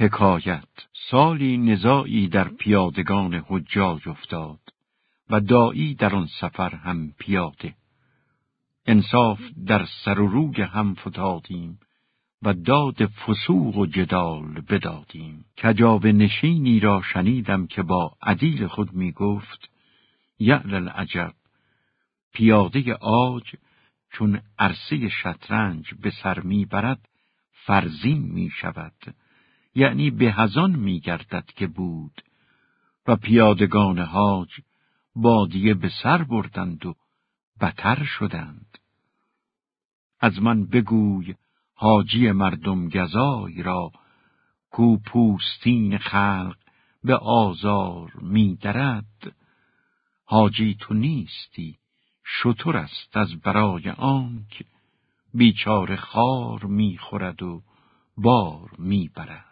حکایت سالی نزاعی در پیادگان حجاج افتاد و دایی در آن سفر هم پیاده. انصاف در سر و روی هم فتادیم و داد فسوق و جدال بدادیم. کجاو نشینی را شنیدم که با عدیل خود می گفت یعل العجب پیاده آج چون عرصه شطرنج به سر می برد فرزین می شود. یعنی به هزان می گردد که بود. و پیادگان حاج بادیه به سر بردند و بتر شدند. از من بگوی حاجی مردم گزای را کو پوستین خلق به آزار می درد حاجی تو نیستی شطور است از برای آنک بیچاره خار می‌خورد و بار می‌برد.